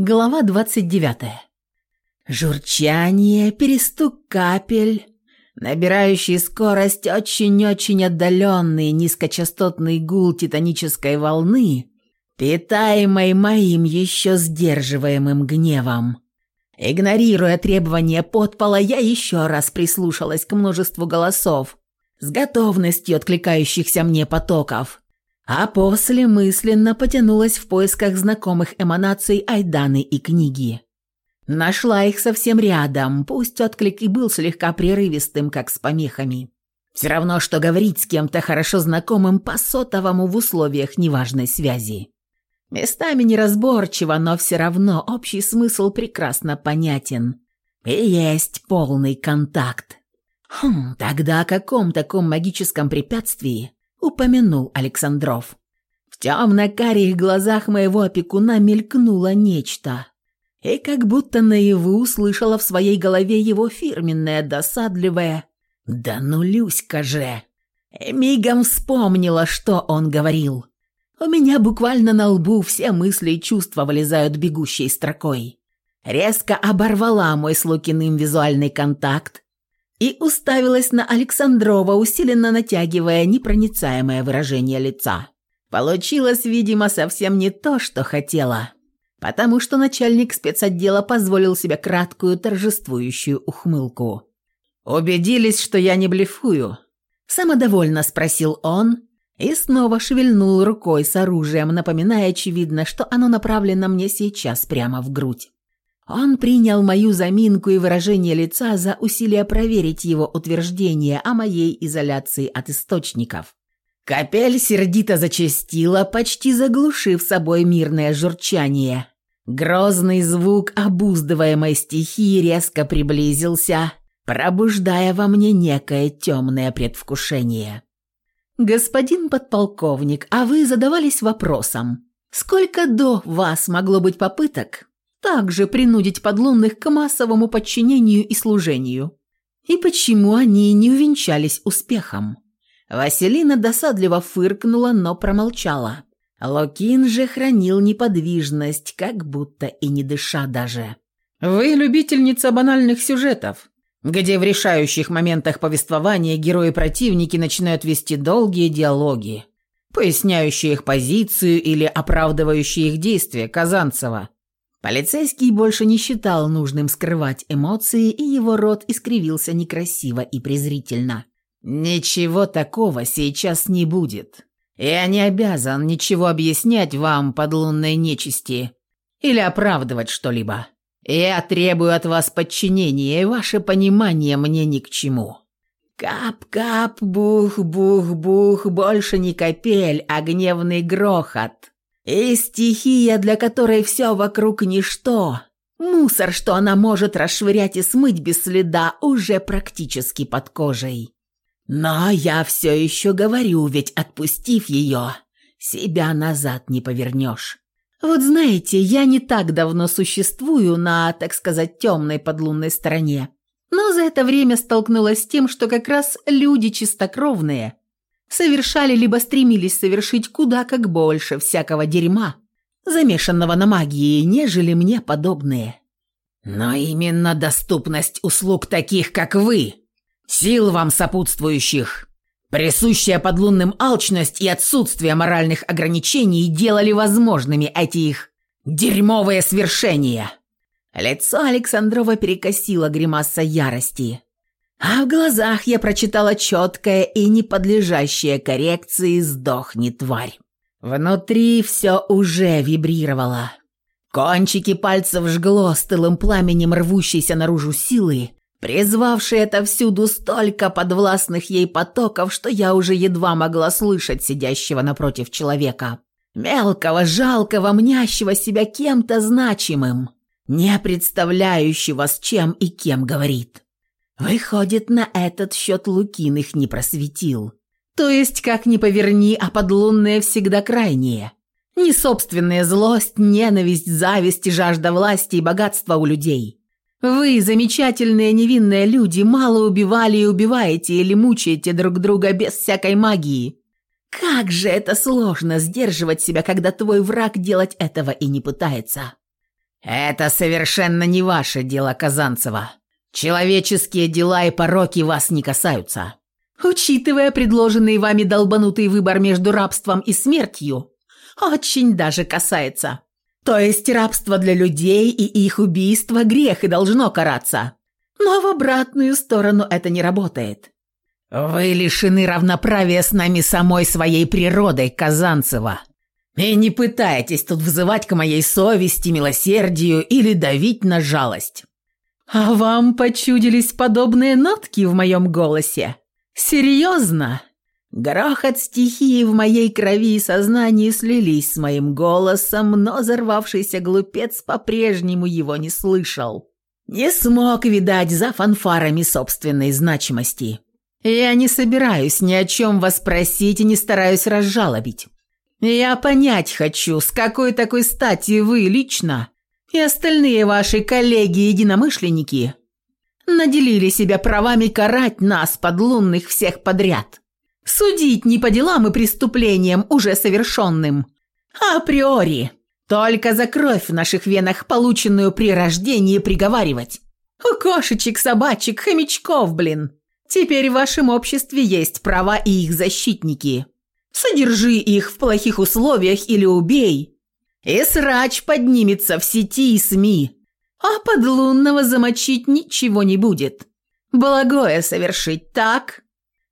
Глава 29. Журчание, перестук капель, набирающий скорость очень-очень отдаленный низкочастотный гул титанической волны, питаемой моим еще сдерживаемым гневом. Игнорируя требования подпола, я еще раз прислушалась к множеству голосов, с готовностью откликающихся мне потоков – а после мысленно потянулась в поисках знакомых эманаций Айданы и книги. Нашла их совсем рядом, пусть отклик и был слегка прерывистым, как с помехами. Все равно, что говорить с кем-то хорошо знакомым по сотовому в условиях неважной связи. Местами неразборчиво, но все равно общий смысл прекрасно понятен. И есть полный контакт. Хм, тогда о каком таком магическом препятствии упомянул Александров. В темно-карих глазах моего опекуна мелькнуло нечто. И как будто наяву услышала в своей голове его фирменное досадливое «Да ну, Люська же!» И мигом вспомнила, что он говорил. У меня буквально на лбу все мысли и чувства вылезают бегущей строкой. Резко оборвала мой с Лукиным визуальный контакт и уставилась на Александрова, усиленно натягивая непроницаемое выражение лица. Получилось, видимо, совсем не то, что хотела, потому что начальник спецотдела позволил себе краткую торжествующую ухмылку. «Убедились, что я не блефую?» Самодовольно спросил он и снова шевельнул рукой с оружием, напоминая, очевидно, что оно направлено мне сейчас прямо в грудь. Он принял мою заминку и выражение лица за усилие проверить его утверждение о моей изоляции от источников. Капель сердито зачастила, почти заглушив собой мирное журчание. Грозный звук обуздываемой стихии резко приблизился, пробуждая во мне некое темное предвкушение. «Господин подполковник, а вы задавались вопросом, сколько до вас могло быть попыток также принудить подлунных к массовому подчинению и служению. И почему они не увенчались успехом? Василина досадливо фыркнула, но промолчала. Локин же хранил неподвижность, как будто и не дыша даже. «Вы любительница банальных сюжетов, где в решающих моментах повествования герои-противники начинают вести долгие диалоги, поясняющие их позицию или оправдывающие их действия Казанцева. Полицейский больше не считал нужным скрывать эмоции, и его рот искривился некрасиво и презрительно. «Ничего такого сейчас не будет. Я не обязан ничего объяснять вам, подлунной нечисти, или оправдывать что-либо. Я требую от вас подчинения, и ваше понимание мне ни к чему». Кап-кап, бух-бух-бух, больше не капель, а гневный грохот. И стихия, для которой все вокруг ничто, мусор, что она может расшвырять и смыть без следа, уже практически под кожей. Но я все еще говорю, ведь отпустив ее, себя назад не повернешь. Вот знаете, я не так давно существую на, так сказать, темной подлунной стороне. Но за это время столкнулась с тем, что как раз люди чистокровные совершали либо стремились совершить куда как больше всякого дерьма, замешанного на магии, нежели мне подобные. Но именно доступность услуг таких, как вы, сил вам сопутствующих, присущая подлунным алчность и отсутствие моральных ограничений делали возможными эти их дерьмовые свершения. Лицо Александрова перекосило гримаса ярости. А в глазах я прочитала четкое и не подлежащее коррекции «Сдохни, тварь». Внутри все уже вибрировало. Кончики пальцев жгло стылым пламенем рвущейся наружу силы, призвавшей отовсюду столько подвластных ей потоков, что я уже едва могла слышать сидящего напротив человека. Мелкого, жалкого, мнящего себя кем-то значимым, не представляющего, с чем и кем говорит. Выходит, на этот счет Лукин их не просветил. То есть, как ни поверни, а подлунные всегда крайние. Не собственная злость, ненависть, зависть и жажда власти и богатства у людей. Вы, замечательные невинные люди, мало убивали и убиваете или мучаете друг друга без всякой магии. Как же это сложно сдерживать себя, когда твой враг делать этого и не пытается. Это совершенно не ваше дело, Казанцева. Человеческие дела и пороки вас не касаются. Учитывая предложенный вами долбанутый выбор между рабством и смертью, очень даже касается. То есть рабство для людей и их убийство – грех и должно караться. Но в обратную сторону это не работает. Вы лишены равноправия с нами самой своей природой, Казанцева. И не пытайтесь тут взывать к моей совести, милосердию или давить на жалость. А вам почудились подобные нотки в моем голосе? Серьезно? Грохот стихии в моей крови и сознании слились с моим голосом, но взорвавшийся глупец по-прежнему его не слышал. Не смог, видать, за фанфарами собственной значимости. Я не собираюсь ни о чем вас просить и не стараюсь разжалобить. Я понять хочу, с какой такой стати вы лично и остальные ваши коллеги-единомышленники наделили себя правами карать нас, подлунных, всех подряд. Судить не по делам и преступлениям, уже совершенным, а априори. Только за кровь в наших венах, полученную при рождении, приговаривать. У кошечек, собачек, хомячков, блин. Теперь в вашем обществе есть права и их защитники. Содержи их в плохих условиях или убей. И срач поднимется в сети и СМИ. А подлунного замочить ничего не будет. Благое совершить так,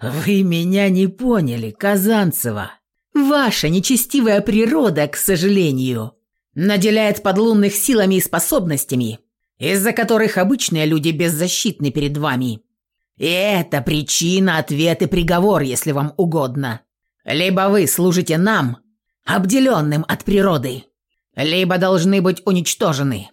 «Вы меня не поняли, Казанцева. Ваша нечестивая природа, к сожалению, наделяет подлунных силами и способностями, из-за которых обычные люди беззащитны перед вами. И это причина, ответ и приговор, если вам угодно. Либо вы служите нам, обделенным от природы, либо должны быть уничтожены.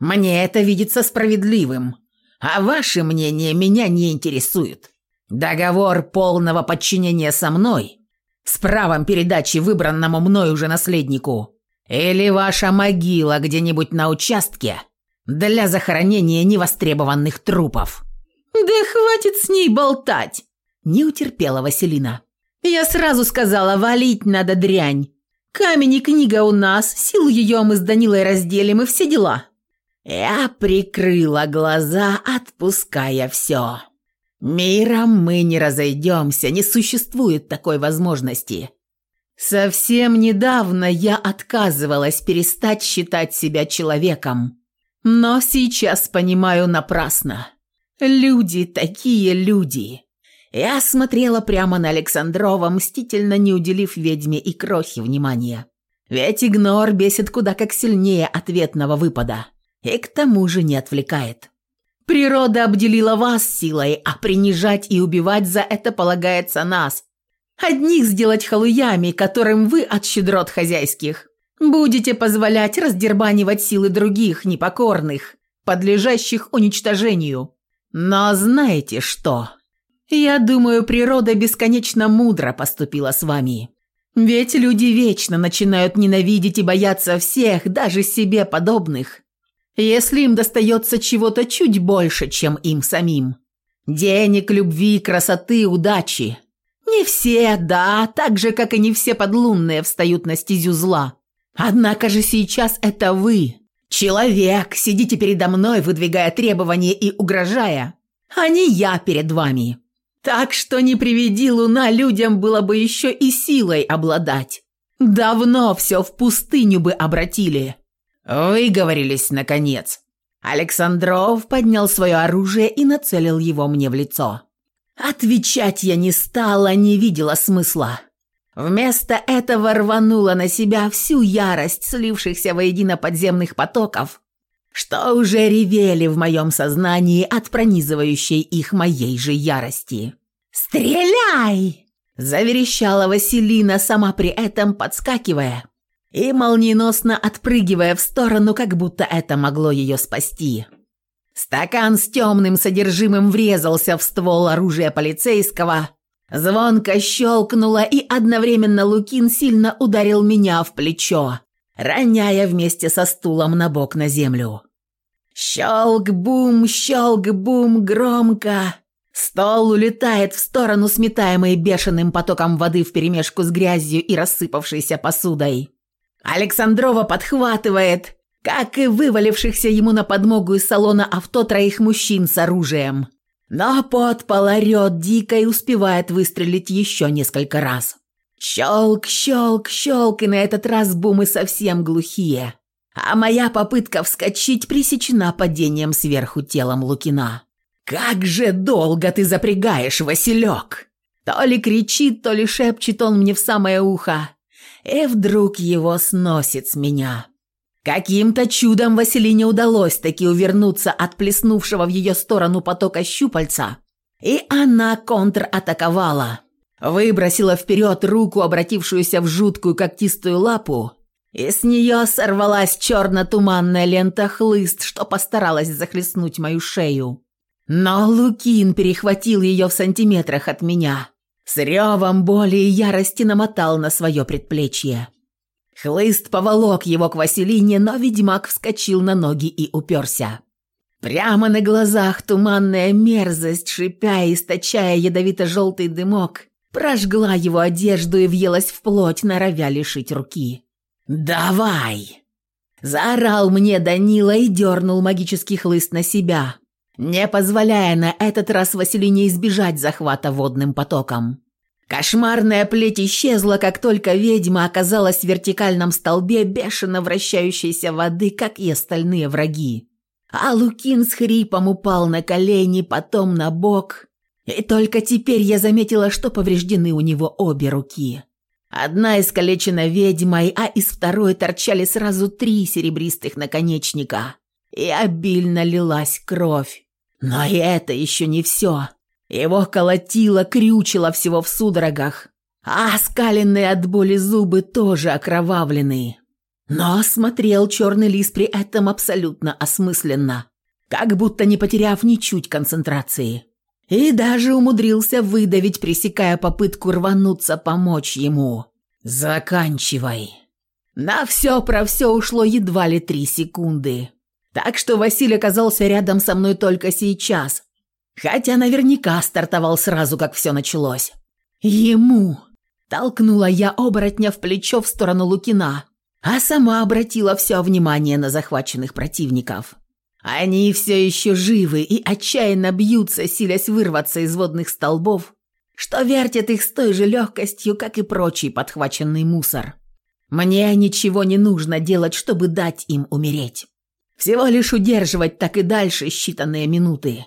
Мне это видится справедливым, а ваше мнение меня не интересует. Договор полного подчинения со мной, с правом передачи выбранному мной уже наследнику, или ваша могила где-нибудь на участке для захоронения невостребованных трупов». «Да хватит с ней болтать!» – не утерпела Василина. «Я сразу сказала, валить надо дрянь. Камень и книга у нас, силу ее мы с Данилой разделим и все дела». Я прикрыла глаза, отпуская все. Миром мы не разойдемся, не существует такой возможности. Совсем недавно я отказывалась перестать считать себя человеком. Но сейчас понимаю напрасно. Люди такие люди. Я смотрела прямо на Александрова, мстительно не уделив ведьме и крохи внимания. Ведь игнор бесит куда как сильнее ответного выпада. И к тому же не отвлекает. Природа обделила вас силой, а принижать и убивать за это полагается нас. Одних сделать халуями, которым вы от щедрот хозяйских будете позволять раздербанивать силы других, непокорных, подлежащих уничтожению. Но знаете что? Я думаю, природа бесконечно мудро поступила с вами. Ведь люди вечно начинают ненавидеть и бояться всех, даже себе подобных, если им достается чего-то чуть больше, чем им самим. Денег, любви, красоты, удачи. Не все, да, так же, как и не все подлунные встают на стезю зла. Однако же сейчас это вы, человек, сидите передо мной, выдвигая требования и угрожая, а не я перед вами. Так что не приведи луна, людям было бы еще и силой обладать. Давно все в пустыню бы обратили. «Выговорились, наконец!» Александров поднял свое оружие и нацелил его мне в лицо. Отвечать я не стала, не видела смысла. Вместо этого рванула на себя всю ярость слившихся воедино подземных потоков, что уже ревели в моем сознании от пронизывающей их моей же ярости. «Стреляй!» – заверещала Василина, сама при этом подскакивая и молниеносно отпрыгивая в сторону, как будто это могло ее спасти. Стакан с темным содержимым врезался в ствол оружия полицейского, звонко щелкнуло, и одновременно Лукин сильно ударил меня в плечо, роняя вместе со стулом на бок на землю. Щелк-бум, щелк-бум, громко. Стол улетает в сторону, сметаемый бешеным потоком воды вперемешку с грязью и рассыпавшейся посудой. Александрова подхватывает, как и вывалившихся ему на подмогу из салона авто троих мужчин с оружием. Но подпол орёт дико и успевает выстрелить еще несколько раз. Щелк, щелк, щелк, и на этот раз бумы совсем глухие. А моя попытка вскочить пресечена падением сверху телом Лукина. «Как же долго ты запрягаешь, Василек!» То ли кричит, то ли шепчет он мне в самое ухо. И вдруг его сносит с меня. Каким-то чудом Василине удалось таки увернуться от плеснувшего в ее сторону потока щупальца, и она контратаковала. Выбросила вперед руку, обратившуюся в жуткую когтистую лапу, и с нее сорвалась черно-туманная лента хлыст, что постаралась захлестнуть мою шею. Но Лукин перехватил ее в сантиметрах от меня. С ревом боли и ярости намотал на свое предплечье. Хлыст поволок его к Василине, но ведьмак вскочил на ноги и уперся. Прямо на глазах туманная мерзость, шипя и источая ядовито-желтый дымок, прожгла его одежду и въелась в плоть, норовя лишить руки. «Давай!» Заорал мне Данила и дернул магический хлыст на себя, не позволяя на этот раз Василине избежать захвата водным потоком. Кошмарная плеть исчезла, как только ведьма оказалась в вертикальном столбе бешено вращающейся воды, как и остальные враги. А Лукин с хрипом упал на колени, потом на бок, и только теперь я заметила, что повреждены у него обе руки. Одна искалечена ведьмой, а из второй торчали сразу три серебристых наконечника, и обильно лилась кровь. Но и это еще не все. Его колотило, крючило всего в судорогах, а скаленные от боли зубы тоже окровавлены. Но смотрел черный лис при этом абсолютно осмысленно, как будто не потеряв ничуть концентрации. И даже умудрился выдавить, пресекая попытку рвануться помочь ему. «Заканчивай». На все про все ушло едва ли три секунды. Так что Василий оказался рядом со мной только сейчас, Хотя наверняка стартовал сразу, как все началось. Ему толкнула я оборотня в плечо в сторону Лукина, а сама обратила все внимание на захваченных противников. Они все еще живы и отчаянно бьются, силясь вырваться из водных столбов, что вертят их с той же легкостью, как и прочий подхваченный мусор. Мне ничего не нужно делать, чтобы дать им умереть. Всего лишь удерживать так и дальше считанные минуты.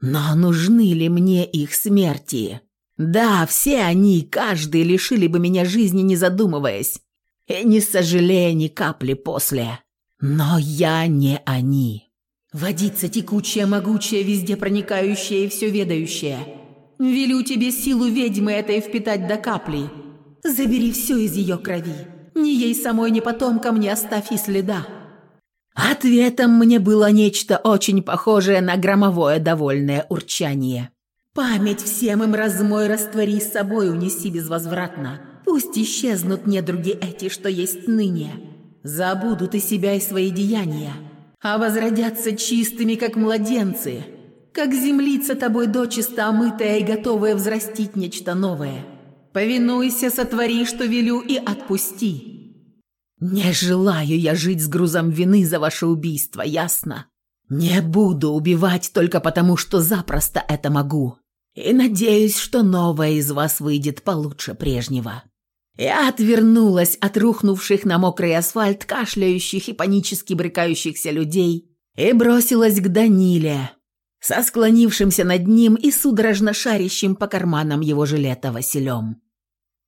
Но нужны ли мне их смерти? Да, все они, каждый, лишили бы меня жизни, не задумываясь, и не сожалея ни капли после. Но я не они. Водица текучая, могучая, везде проникающая и все ведающая. Велю тебе силу ведьмы этой впитать до капли. Забери все из ее крови. Ни ей самой, ни потомкам не оставь и следа. Ответом мне было нечто очень похожее на громовое довольное урчание. «Память всем им размой раствори с собой, унеси безвозвратно. Пусть исчезнут недруги эти, что есть ныне. Забудут и себя, и свои деяния, а возродятся чистыми, как младенцы, как землица тобой дочисто омытая и готовая взрастить нечто новое. Повинуйся, сотвори, что велю, и отпусти». Не желаю я жить с грузом вины за ваше убийство, ясно? Не буду убивать только потому, что запросто это могу. И надеюсь, что новое из вас выйдет получше прежнего. Я отвернулась от рухнувших на мокрый асфальт кашляющих и панически брыкающихся людей и бросилась к Даниле, со склонившимся над ним и судорожно шарящим по карманам его жилета Василем.